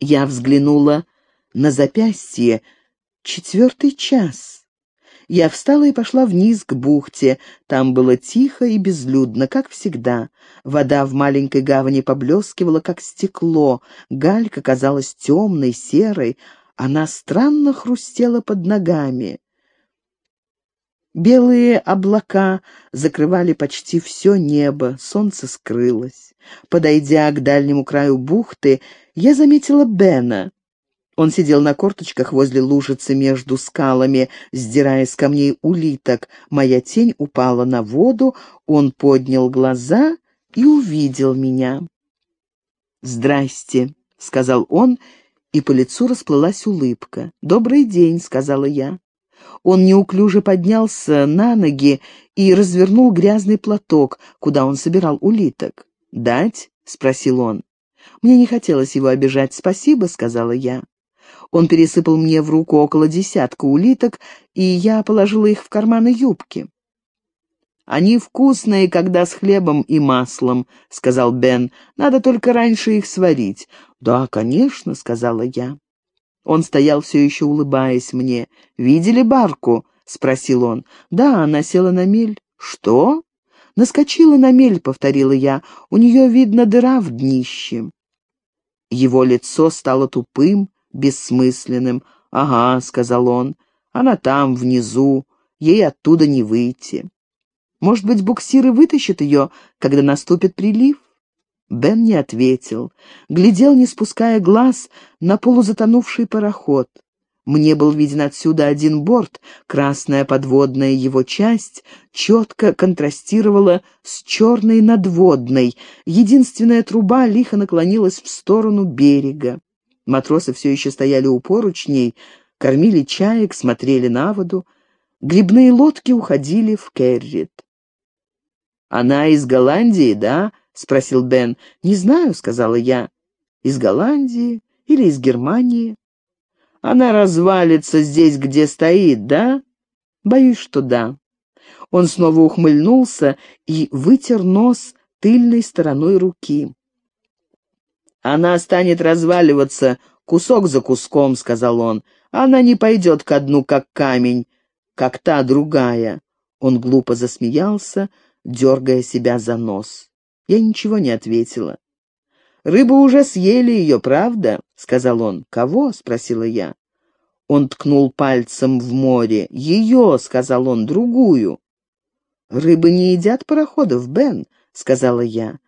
Я взглянула на запястье. Четвертый час. Я встала и пошла вниз к бухте. Там было тихо и безлюдно, как всегда. Вода в маленькой гавани поблескивала, как стекло. Галька казалась темной, серой. Она странно хрустела под ногами. Белые облака закрывали почти все небо, солнце скрылось. Подойдя к дальнему краю бухты, я заметила Бена. Он сидел на корточках возле лужицы между скалами, сдирая с камней улиток. Моя тень упала на воду, он поднял глаза и увидел меня. «Здрасте», — сказал он, и по лицу расплылась улыбка. «Добрый день», — сказала я. Он неуклюже поднялся на ноги и развернул грязный платок, куда он собирал улиток. «Дать?» — спросил он. Мне не хотелось его обижать. «Спасибо», — сказала я. Он пересыпал мне в руку около десятка улиток, и я положила их в карманы юбки. «Они вкусные, когда с хлебом и маслом», — сказал Бен. «Надо только раньше их сварить». «Да, конечно», — сказала я. Он стоял все еще улыбаясь мне. «Видели барку?» — спросил он. «Да, она села на мель». «Что?» «Наскочила на мель», — повторила я. «У нее, видно, дыра в днище». Его лицо стало тупым, бессмысленным. «Ага», — сказал он, — «она там, внизу, ей оттуда не выйти». «Может быть, буксиры вытащат ее, когда наступит прилив?» Бен не ответил, глядел, не спуская глаз, на полузатонувший пароход. Мне был виден отсюда один борт, красная подводная его часть четко контрастировала с черной надводной, единственная труба лихо наклонилась в сторону берега. Матросы все еще стояли у поручней, кормили чаек, смотрели на воду. Грибные лодки уходили в Керрит. «Она из Голландии, да?» — спросил Бен. «Не знаю», — сказала я. «Из Голландии или из Германии?» «Она развалится здесь, где стоит, да?» «Боюсь, что да». Он снова ухмыльнулся и вытер нос тыльной стороной руки. «Она станет разваливаться кусок за куском», — сказал он. «Она не пойдет ко дну, как камень, как та другая». Он глупо засмеялся, дергая себя за нос. Я ничего не ответила. «Рыбу уже съели ее, правда?» — сказал он. «Кого?» — спросила я. Он ткнул пальцем в море. «Ее», — сказал он, — «другую». «Рыбы не едят пароходов, Бен», — сказала я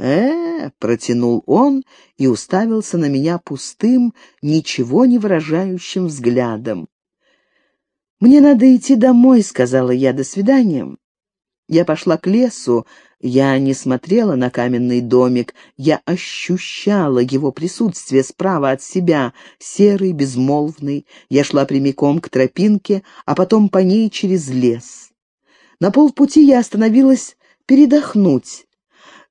э протянул он и уставился на меня пустым, ничего не выражающим взглядом. «Мне надо идти домой», — сказала я, — «до свидания». Я пошла к лесу, я не смотрела на каменный домик, я ощущала его присутствие справа от себя, серый, безмолвный. Я шла прямиком к тропинке, а потом по ней через лес. На полпути я остановилась передохнуть.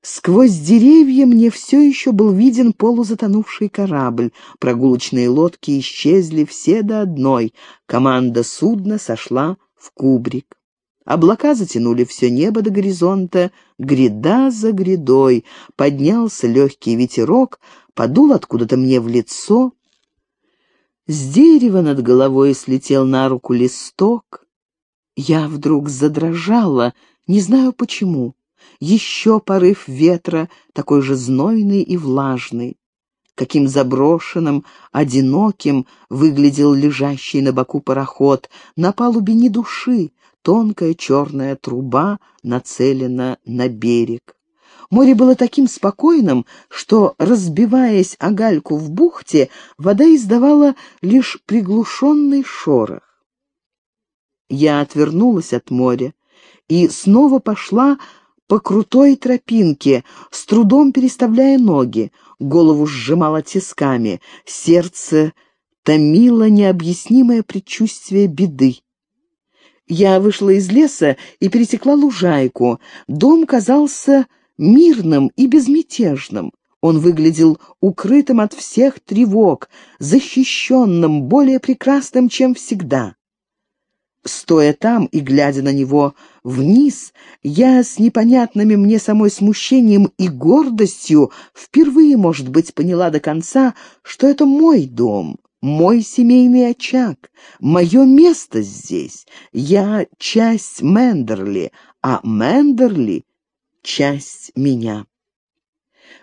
Сквозь деревья мне все еще был виден полузатонувший корабль. Прогулочные лодки исчезли все до одной. Команда судна сошла в кубрик. Облака затянули все небо до горизонта, гряда за грядой. Поднялся легкий ветерок, подул откуда-то мне в лицо. С дерева над головой слетел на руку листок. Я вдруг задрожала, не знаю почему еще порыв ветра, такой же знойный и влажный. Каким заброшенным, одиноким выглядел лежащий на боку пароход, на палубе ни души, тонкая черная труба нацелена на берег. Море было таким спокойным, что, разбиваясь о гальку в бухте, вода издавала лишь приглушенный шорох. Я отвернулась от моря и снова пошла по крутой тропинке, с трудом переставляя ноги, голову сжимала тисками, сердце томило необъяснимое предчувствие беды. Я вышла из леса и пересекла лужайку. Дом казался мирным и безмятежным. Он выглядел укрытым от всех тревог, защищенным, более прекрасным, чем всегда. Стоя там и глядя на него вниз, я с непонятными мне самой смущением и гордостью впервые, может быть, поняла до конца, что это мой дом, мой семейный очаг, мое место здесь. Я часть Мендерли, а Мендерли — часть меня.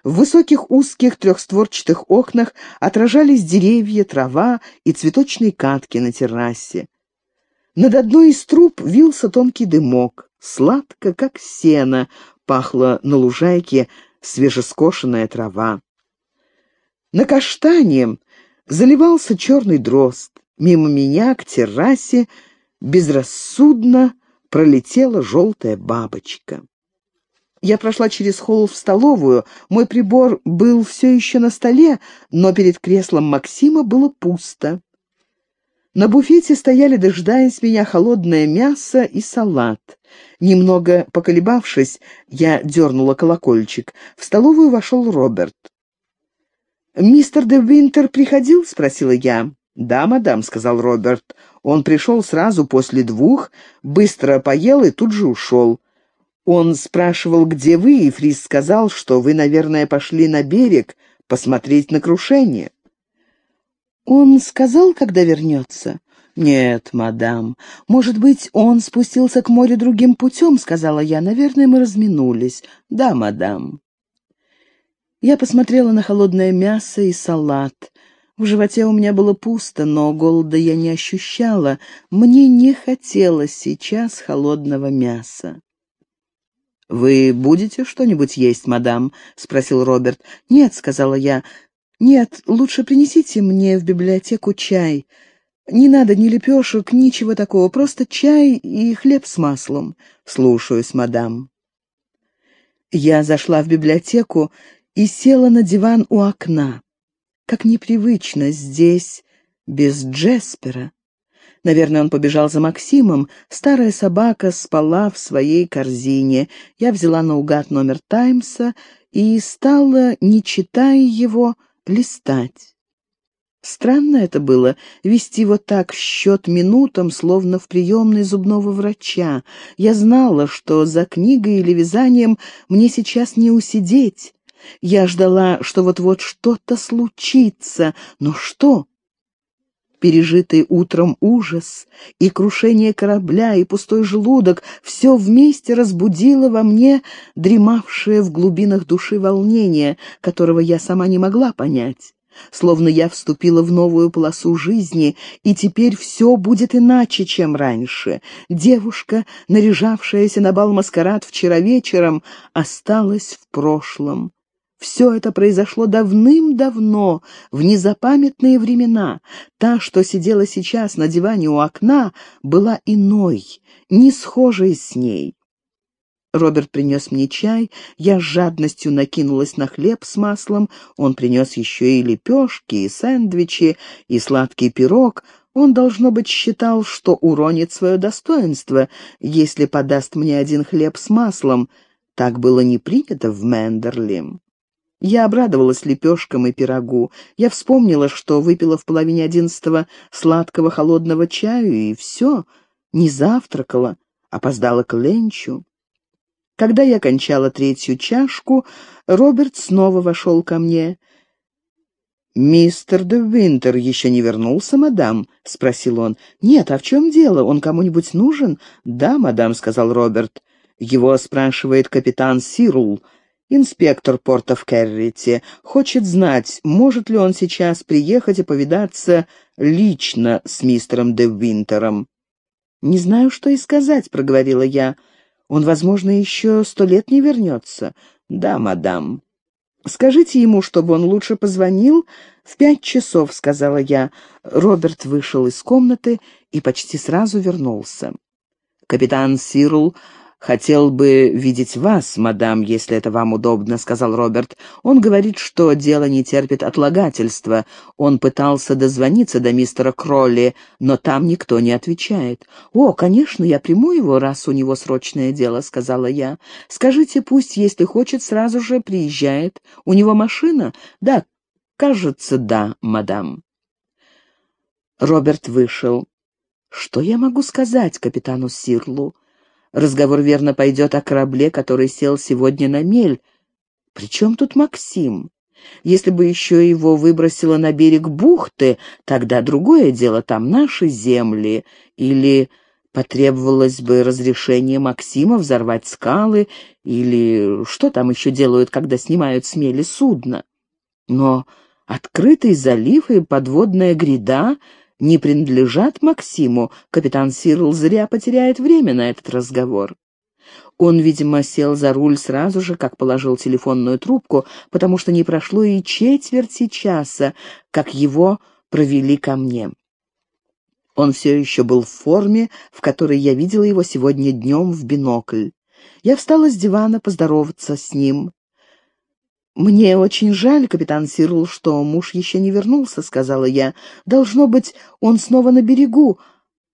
В высоких узких трехстворчатых окнах отражались деревья, трава и цветочные катки на террасе. Над одной из труб вился тонкий дымок, сладко, как сено, пахло на лужайке свежескошенная трава. На каштане заливался черный дрозд. Мимо меня к террасе безрассудно пролетела желтая бабочка. Я прошла через холл в столовую. Мой прибор был все еще на столе, но перед креслом Максима было пусто. На буфете стояли, дожидаясь меня, холодное мясо и салат. Немного поколебавшись, я дернула колокольчик. В столовую вошел Роберт. «Мистер де Винтер приходил?» — спросила я. «Да, мадам», — сказал Роберт. «Он пришел сразу после двух, быстро поел и тут же ушел. Он спрашивал, где вы, и Фрис сказал, что вы, наверное, пошли на берег посмотреть на крушение». «Он сказал, когда вернется?» «Нет, мадам. Может быть, он спустился к морю другим путем?» — сказала я. «Наверное, мы разминулись». «Да, мадам». Я посмотрела на холодное мясо и салат. В животе у меня было пусто, но голода я не ощущала. Мне не хотелось сейчас холодного мяса. «Вы будете что-нибудь есть, мадам?» — спросил Роберт. «Нет», — сказала я, «Нет, лучше принесите мне в библиотеку чай. Не надо ни лепешек, ничего такого, просто чай и хлеб с маслом. Слушаюсь, мадам». Я зашла в библиотеку и села на диван у окна. Как непривычно здесь, без Джеспера. Наверное, он побежал за Максимом. Старая собака спала в своей корзине. Я взяла наугад номер «Таймса» и стала, не читая его, листать. Странно это было, вести вот так счет минутам, словно в приемной зубного врача. Я знала, что за книгой или вязанием мне сейчас не усидеть. Я ждала, что вот-вот что-то случится, но что? Пережитый утром ужас и крушение корабля, и пустой желудок — все вместе разбудило во мне дремавшее в глубинах души волнение, которого я сама не могла понять. Словно я вступила в новую полосу жизни, и теперь все будет иначе, чем раньше. Девушка, наряжавшаяся на бал-маскарад вчера вечером, осталась в прошлом. Все это произошло давным-давно, в незапамятные времена. Та, что сидела сейчас на диване у окна, была иной, не схожей с ней. Роберт принес мне чай, я с жадностью накинулась на хлеб с маслом, он принес еще и лепешки, и сэндвичи, и сладкий пирог. Он, должно быть, считал, что уронит свое достоинство, если подаст мне один хлеб с маслом. Так было не принято в Мендерли. Я обрадовалась лепешкам и пирогу. Я вспомнила, что выпила в половине одиннадцатого сладкого холодного чаю, и все, не завтракала, опоздала к ленчу. Когда я кончала третью чашку, Роберт снова вошел ко мне. «Мистер де Винтер еще не вернулся, мадам?» — спросил он. «Нет, а в чем дело? Он кому-нибудь нужен?» «Да, мадам», — сказал Роберт. «Его спрашивает капитан Сирул». Инспектор порта в Керрите хочет знать, может ли он сейчас приехать и повидаться лично с мистером де Винтером. «Не знаю, что и сказать», — проговорила я. «Он, возможно, еще сто лет не вернется». «Да, мадам». «Скажите ему, чтобы он лучше позвонил в пять часов», — сказала я. Роберт вышел из комнаты и почти сразу вернулся. Капитан Сирул «Хотел бы видеть вас, мадам, если это вам удобно», — сказал Роберт. «Он говорит, что дело не терпит отлагательства. Он пытался дозвониться до мистера Кролли, но там никто не отвечает». «О, конечно, я приму его, раз у него срочное дело», — сказала я. «Скажите, пусть, если хочет, сразу же приезжает. У него машина?» «Да, кажется, да, мадам». Роберт вышел. Что я могу сказать капитану Сирлу? Разговор верно пойдет о корабле, который сел сегодня на мель. Причем тут Максим? Если бы еще его выбросило на берег бухты, тогда другое дело, там наши земли. Или потребовалось бы разрешение Максима взорвать скалы, или что там еще делают, когда снимают с мели судно. Но открытый залив и подводная гряда не принадлежат Максиму, капитан Сирл зря потеряет время на этот разговор. Он, видимо, сел за руль сразу же, как положил телефонную трубку, потому что не прошло и четверти часа, как его провели ко мне. Он все еще был в форме, в которой я видела его сегодня днем в бинокль. Я встала с дивана поздороваться с ним. «Мне очень жаль, капитан Сирл, что муж еще не вернулся», — сказала я. «Должно быть, он снова на берегу,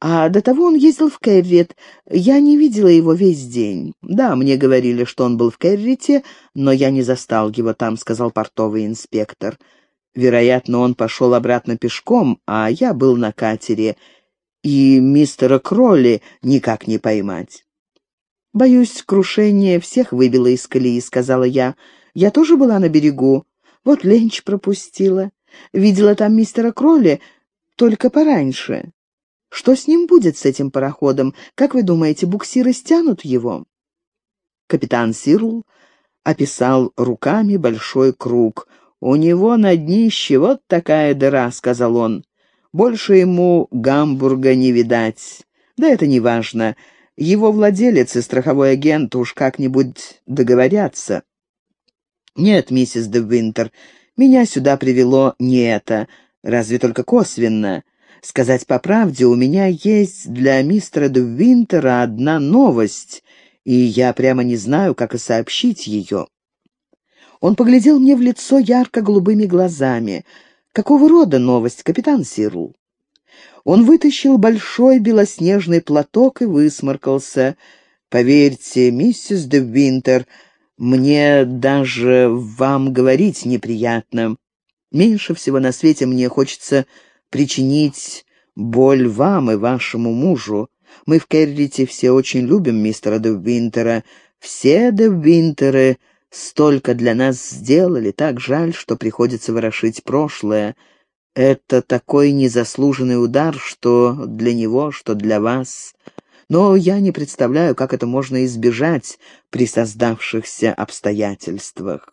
а до того он ездил в Керрит. Я не видела его весь день. Да, мне говорили, что он был в Керрите, но я не застал его там», — сказал портовый инспектор. «Вероятно, он пошел обратно пешком, а я был на катере, и мистера Кролли никак не поймать». «Боюсь, крушение всех выбило из колеи», — сказала я. Я тоже была на берегу. Вот Ленч пропустила. Видела там мистера Кролли, только пораньше. Что с ним будет, с этим пароходом? Как вы думаете, буксиры стянут его?» Капитан Сирл описал руками большой круг. «У него на днище вот такая дыра», — сказал он. «Больше ему Гамбурга не видать. Да это не важно. Его владелец и страховой агент уж как-нибудь договорятся». «Нет, миссис де Винтер, меня сюда привело не это, разве только косвенно. Сказать по правде, у меня есть для мистера де Винтера одна новость, и я прямо не знаю, как и сообщить ее». Он поглядел мне в лицо ярко-голубыми глазами. «Какого рода новость, капитан Сирл?» Он вытащил большой белоснежный платок и высморкался. «Поверьте, миссис де Винтер, мне даже вам говорить неприятно. Меньше всего на свете мне хочется причинить боль вам и вашему мужу. Мы в Керрите все очень любим мистера де Винтера. Все де Винтеры столько для нас сделали. Так жаль, что приходится ворошить прошлое. Это такой незаслуженный удар, что для него, что для вас но я не представляю, как это можно избежать при создавшихся обстоятельствах.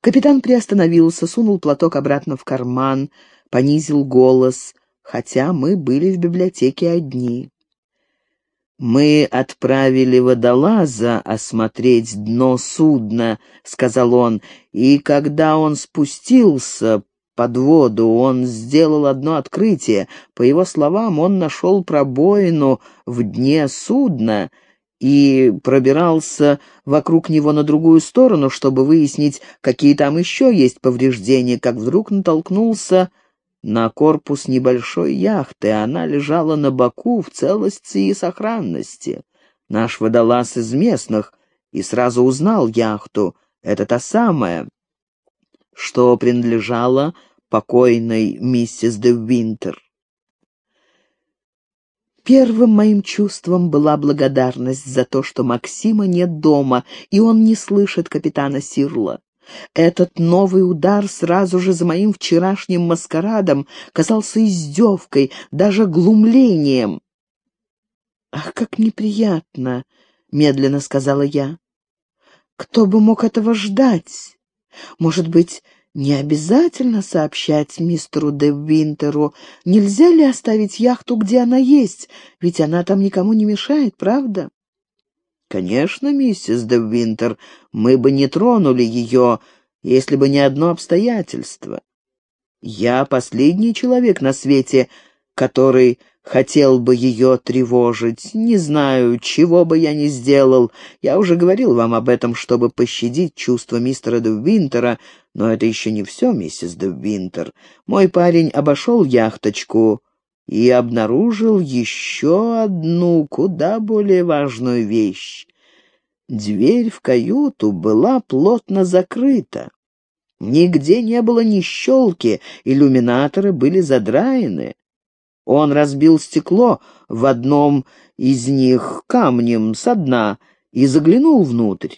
Капитан приостановился, сунул платок обратно в карман, понизил голос, хотя мы были в библиотеке одни. «Мы отправили водолаза осмотреть дно судна», — сказал он, — «и когда он спустился, под воду, он сделал одно открытие. По его словам, он нашел пробоину в дне судна и пробирался вокруг него на другую сторону, чтобы выяснить, какие там еще есть повреждения, как вдруг натолкнулся на корпус небольшой яхты. Она лежала на боку в целости и сохранности. Наш водолаз из местных и сразу узнал яхту. Это та самая, что принадлежало покойной миссис де Винтер. Первым моим чувством была благодарность за то, что Максима нет дома, и он не слышит капитана Сирла. Этот новый удар сразу же за моим вчерашним маскарадом казался издевкой, даже глумлением. «Ах, как неприятно!» — медленно сказала я. «Кто бы мог этого ждать? Может быть, не обязательно сообщать мистеру де Винтеру. Нельзя ли оставить яхту, где она есть? Ведь она там никому не мешает, правда? Конечно, миссис де Винтер, мы бы не тронули ее, если бы не одно обстоятельство. Я последний человек на свете, который хотел бы ее тревожить. Не знаю, чего бы я ни сделал. Я уже говорил вам об этом, чтобы пощадить чувства мистера де Винтера, но это еще не все, миссис де Винтер. Мой парень обошел яхточку и обнаружил еще одну, куда более важную вещь. Дверь в каюту была плотно закрыта. Нигде не было ни щелки, иллюминаторы были задраены. Он разбил стекло в одном из них камнем со дна и заглянул внутрь.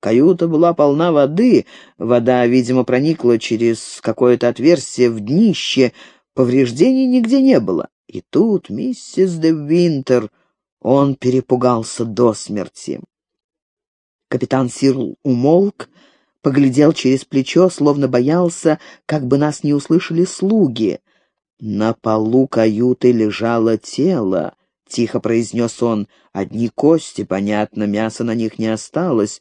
Каюта была полна воды, вода, видимо, проникла через какое-то отверстие в днище, повреждений нигде не было. И тут миссис де Винтер, он перепугался до смерти. Капитан Сирл умолк, поглядел через плечо, словно боялся, как бы нас не услышали слуги. На полу каюты лежало тело, — тихо произнес он. Одни кости, понятно, мяса на них не осталось,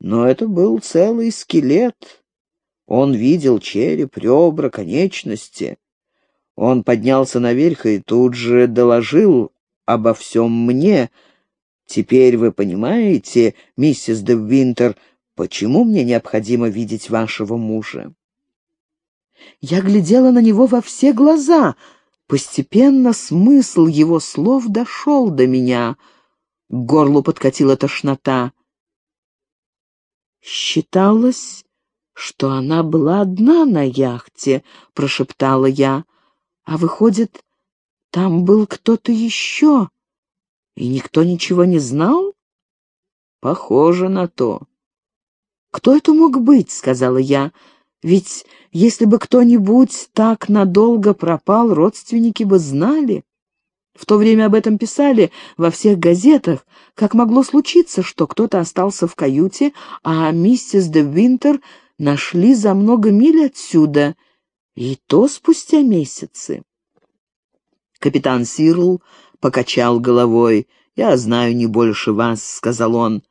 но это был целый скелет. Он видел череп, ребра, конечности. Он поднялся наверх и тут же доложил обо всем мне. Теперь вы понимаете, миссис де Винтер, почему мне необходимо видеть вашего мужа? Я глядела на него во все глаза. Постепенно смысл его слов дошел до меня. К горлу подкатила тошнота. «Считалось, что она была одна на яхте», — прошептала я. «А выходит, там был кто-то еще, и никто ничего не знал?» «Похоже на то». «Кто это мог быть?» — сказала я. «Ведь если бы кто-нибудь так надолго пропал, родственники бы знали». В то время об этом писали во всех газетах, как могло случиться, что кто-то остался в каюте, а миссис де Винтер нашли за много миль отсюда, и то спустя месяцы. Капитан Сирл покачал головой. «Я знаю не больше вас», — сказал он.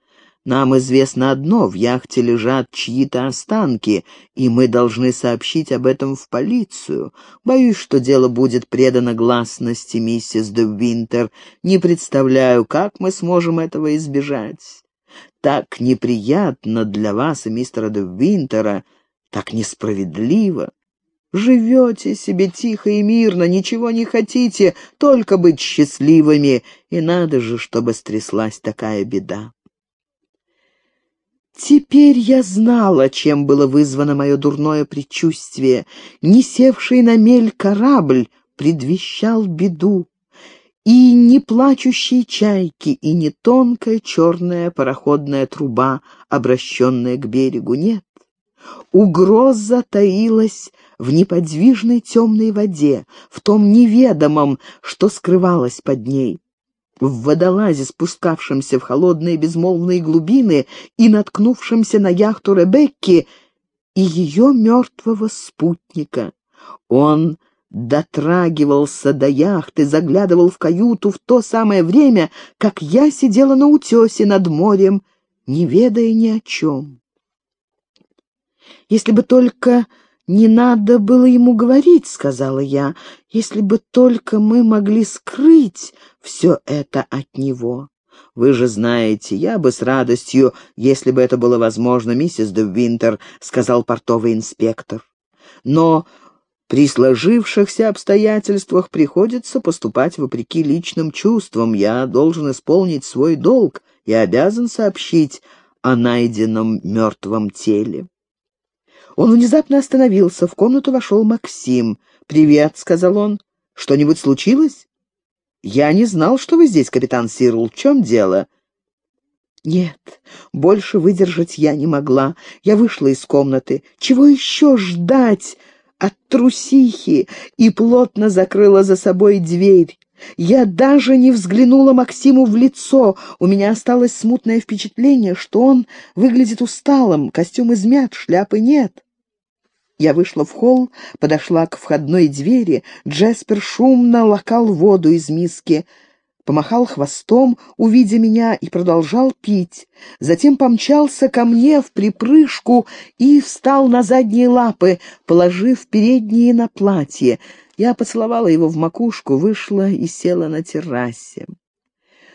Нам известно одно, в яхте лежат чьи-то останки, и мы должны сообщить об этом в полицию. Боюсь, что дело будет предано гласности, миссис де Винтер. Не представляю, как мы сможем этого избежать. Так неприятно для вас и мистера де Винтера, так несправедливо. Живете себе тихо и мирно, ничего не хотите, только быть счастливыми, и надо же, чтобы стряслась такая беда. Теперь я знала, чем было вызвано мое дурное предчувствие. Не севший на мель корабль предвещал беду. И не плачущие чайки, и не тонкая черная пароходная труба, обращенная к берегу, нет. Угроза таилась в неподвижной темной воде, в том неведомом, что скрывалось под ней в водолазе, спускавшемся в холодные безмолвные глубины и наткнувшемся на яхту Ребекки и ее мертвого спутника. Он дотрагивался до яхты, заглядывал в каюту в то самое время, как я сидела на утесе над морем, не ведая ни о чем. Если бы только «Не надо было ему говорить», — сказала я, — «если бы только мы могли скрыть все это от него». «Вы же знаете, я бы с радостью, если бы это было возможно, миссис де Винтер», — сказал портовый инспектор. «Но при сложившихся обстоятельствах приходится поступать вопреки личным чувствам. Я должен исполнить свой долг и обязан сообщить о найденном мертвом теле». Он внезапно остановился, в комнату вошел Максим. «Привет», — сказал он. «Что-нибудь случилось?» «Я не знал, что вы здесь, капитан Сирл. В чем дело?» Нет, больше выдержать я не могла. Я вышла из комнаты. Чего еще ждать от трусихи? И плотно закрыла за собой дверь. Я даже не взглянула Максиму в лицо. У меня осталось смутное впечатление, что он выглядит усталым, костюм измят, шляпы нет. Я вышла в холл, подошла к входной двери. Джеспер шумно лакал воду из миски, помахал хвостом, увидя меня, и продолжал пить. Затем помчался ко мне в припрыжку и встал на задние лапы, положив передние на платье. Я поцеловала его в макушку, вышла и села на террасе.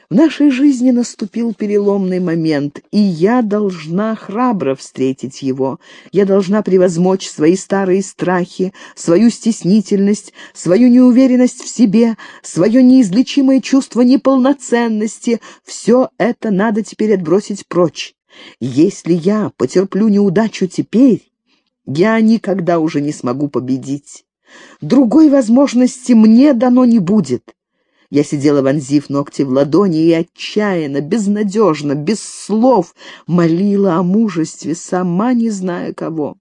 В нашей жизни наступил переломный момент, и я должна храбро встретить его. Я должна превозмочь свои старые страхи, свою стеснительность, свою неуверенность в себе, свое неизлечимое чувство неполноценности. Все это надо теперь отбросить прочь. Если я потерплю неудачу теперь, я никогда уже не смогу победить. Другой возможности мне дано не будет. Я сидела, вонзив ногти в ладони, и отчаянно, безнадежно, без слов молила о мужестве, сама не зная кого.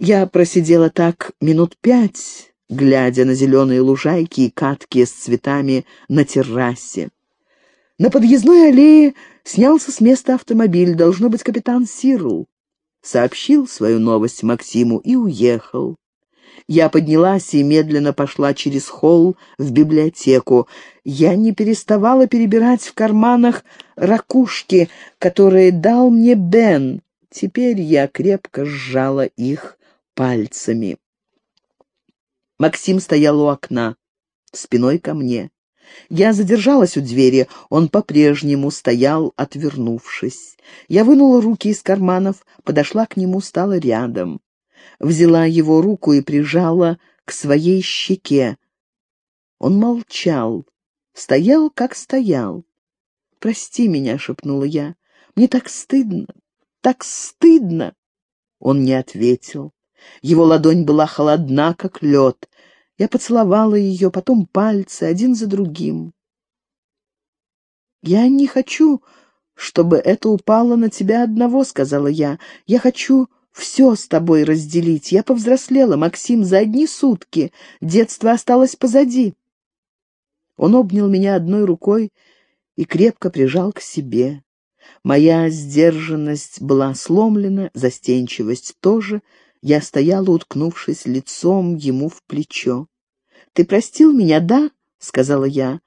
Я просидела так минут пять, глядя на зеленые лужайки и катки с цветами на террасе. На подъездной аллее снялся с места автомобиль, должно быть, капитан Сирл. Сообщил свою новость Максиму и уехал. Я поднялась и медленно пошла через холл в библиотеку. Я не переставала перебирать в карманах ракушки, которые дал мне Бен. Теперь я крепко сжала их пальцами. Максим стоял у окна, спиной ко мне. Я задержалась у двери, он по-прежнему стоял, отвернувшись. Я вынула руки из карманов, подошла к нему, стала рядом взяла его руку и прижала к своей щеке. Он молчал, стоял, как стоял. «Прости меня», — шепнула я, — «мне так стыдно, так стыдно». Он не ответил. Его ладонь была холодна, как лед. Я поцеловала ее, потом пальцы, один за другим. «Я не хочу, чтобы это упало на тебя одного», — сказала я. «Я хочу, все с тобой разделить. Я повзрослела, Максим, за одни сутки. Детство осталось позади. Он обнял меня одной рукой и крепко прижал к себе. Моя сдержанность была сломлена, застенчивость тоже. Я стояла, уткнувшись лицом ему в плечо. «Ты простил меня, да?» — сказала я.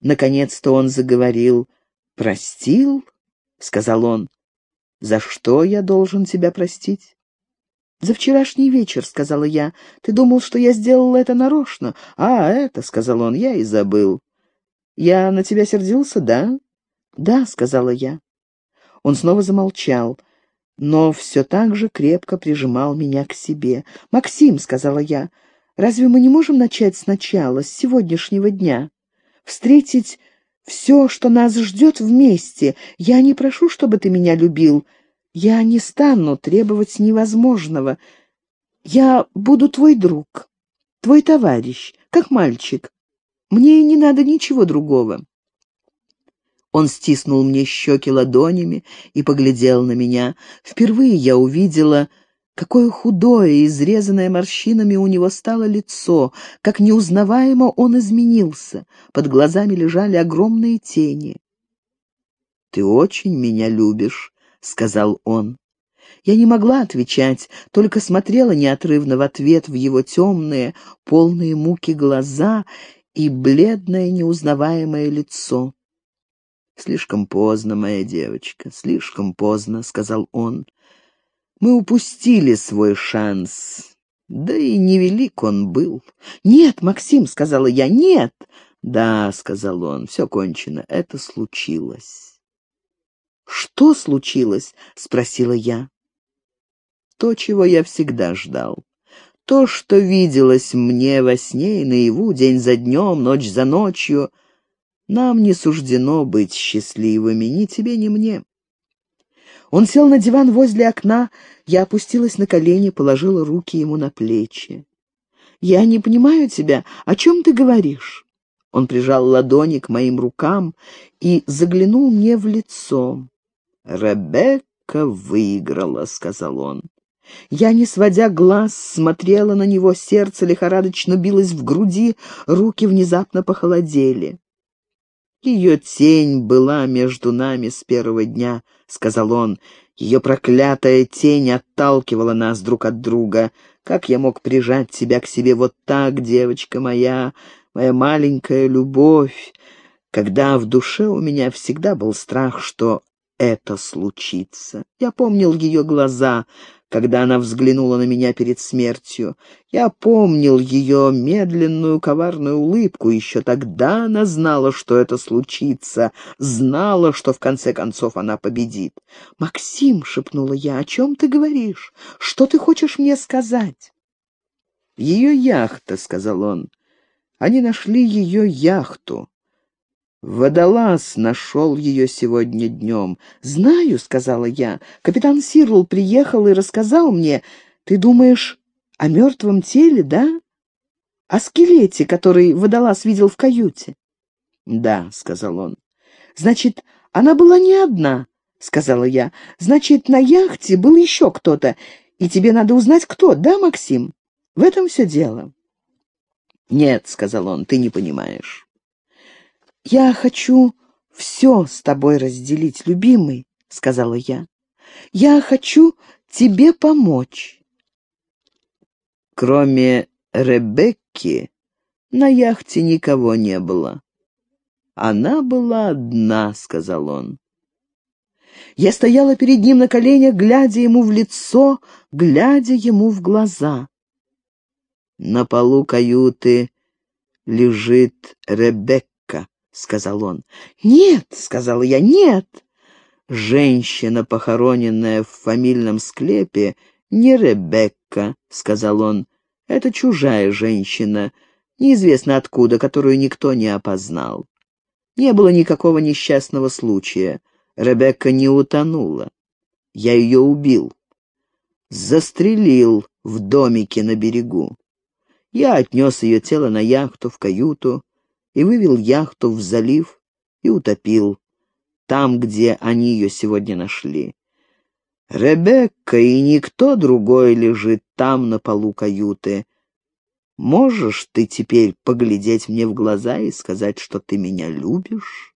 Наконец-то он заговорил. «Простил?» — сказал он. За что я должен тебя простить? «За вчерашний вечер», — сказала я. «Ты думал, что я сделала это нарочно?» «А, это», — сказал он, — «я и забыл». «Я на тебя сердился, да?» «Да», — сказала я. Он снова замолчал, но все так же крепко прижимал меня к себе. «Максим», — сказала я, — «разве мы не можем начать сначала, с сегодняшнего дня? Встретить все, что нас ждет вместе. Я не прошу, чтобы ты меня любил. Я не стану требовать невозможного. Я буду твой друг, твой товарищ, как мальчик. Мне не надо ничего другого». Он стиснул мне щеки ладонями и поглядел на меня. Впервые я увидела Какое худое, изрезанное морщинами у него стало лицо, как неузнаваемо он изменился. Под глазами лежали огромные тени. «Ты очень меня любишь», — сказал он. Я не могла отвечать, только смотрела неотрывно в ответ в его темные, полные муки глаза и бледное неузнаваемое лицо. «Слишком поздно, моя девочка, слишком поздно», — сказал он. Мы упустили свой шанс. Да и невелик он был. «Нет, Максим», — сказала я, — «нет». «Да», — сказал он, — «все кончено. Это случилось». «Что случилось?» — спросила я. «То, чего я всегда ждал. То, что виделось мне во сне и наяву, день за днем, ночь за ночью. Нам не суждено быть счастливыми, ни тебе, ни мне. Он сел на диван возле окна, я опустилась на колени, положила руки ему на плечи. «Я не понимаю тебя. О чем ты говоришь?» Он прижал ладони к моим рукам и заглянул мне в лицо. «Ребекка выиграла», — сказал он. Я, не сводя глаз, смотрела на него, сердце лихорадочно билось в груди, руки внезапно похолодели. Ее тень была между нами с первого дня, — сказал он. Ее проклятая тень отталкивала нас друг от друга. Как я мог прижать тебя к себе вот так, девочка моя, моя маленькая любовь, когда в душе у меня всегда был страх, что это случится. Я помнил ее глаза, когда она взглянула на меня перед смертью. Я помнил ее медленную коварную улыбку. Еще тогда она знала, что это случится, знала, что в конце концов она победит. «Максим», — шепнула я, — «о чем ты говоришь? Что ты хочешь мне сказать?» «Ее яхта», — сказал он. «Они нашли ее яхту». Водолаз нашел ее сегодня днем. «Знаю», — сказала я. «Капитан Сирл приехал и рассказал мне. Ты думаешь, О мертвом теле, да? О скелете, который водолаз видел в каюте. «Да», — сказал он. «Значит, она была не одна», — сказала я. «Значит, на яхте был еще кто-то, и тебе надо узнать, кто, да, Максим? В этом все дело». «Нет», — сказал он, — «ты не понимаешь». «Я хочу все с тобой разделить, любимый», — сказала я. «Я хочу тебе помочь». Кроме Ребекки, на яхте никого не было. «Она была одна», — сказал он. Я стояла перед ним на коленях, глядя ему в лицо, глядя ему в глаза. «На полу каюты лежит Ребекка», — сказал он. «Нет», — сказала я, — «нет». «Женщина, похороненная в фамильном склепе, не Ребекка», — сказал он. «Это чужая женщина, неизвестно откуда, которую никто не опознал. Не было никакого несчастного случая. Ребекка не утонула. Я ее убил. Застрелил в домике на берегу. Я отнес ее тело на яхту в каюту и вывел яхту в залив и утопил, там, где они ее сегодня нашли. Ребекка и никто другой лежит там, на полу каюты. Можешь ты теперь поглядеть мне в глаза и сказать, что ты меня любишь?»